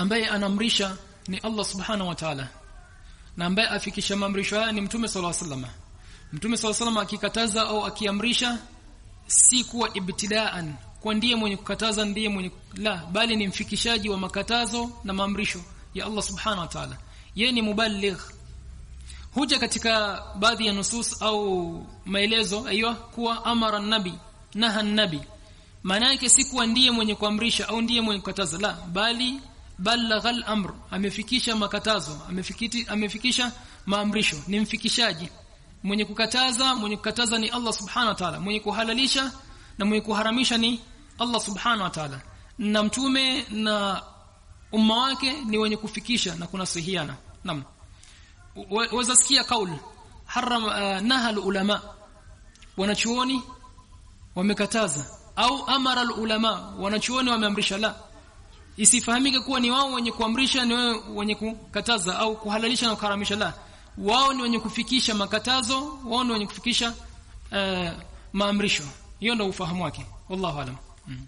ambaye anamrisha ni Allah subhanahu wa ta'ala. Na ambaye afikisha maamrisho haya ni mtume sallallahu alaihi wasallam mtume sallallahu alaihi wasallam akikataza au akiamrisha si kuwa ibtidaan kwa ndiye mwenye kukataza ndiye mwenye la bali ni mfikishaji wa makatazo na maamrisho ya Allah subhanahu wa ta'ala. Yeye ni muballigh. Huja katika baadhi ya nusus au maelezo aiywa kuwa amara nabi naha nabi maana yake si kuwa ndiye mwenye kuamrisha au ndiye mwenye kukataza la bali balagha al-amr amefikisha makatazo amefikiti amefikisha maamrisho. Ni mfikishaji. Mwenye kukataza mwenye kukataza ni Allah subhanahu wa ta'ala. Mwenye kuhalalisha na mwenye kuharamisha ni Allah subhanahu wa ta'ala. Na mtume na umma wake ni wenye kufikisha na kunasihiana. Naam. Waweza sikia kauli? Haram uh, nahal ulama wanachuoni wamekataza. Au amara ulama wanachuoni wameamrisha la isifahamike kuwa ni wao wenye kuamrisha ni wao wenye kukataza au kuhalalisha na kuharamisha. La wao ni wenye kufikisha makatazo wao ni wenye kufikisha uh, maamrisho. Hiyo ndio ufahamu wake. Wallahu alam. Mm.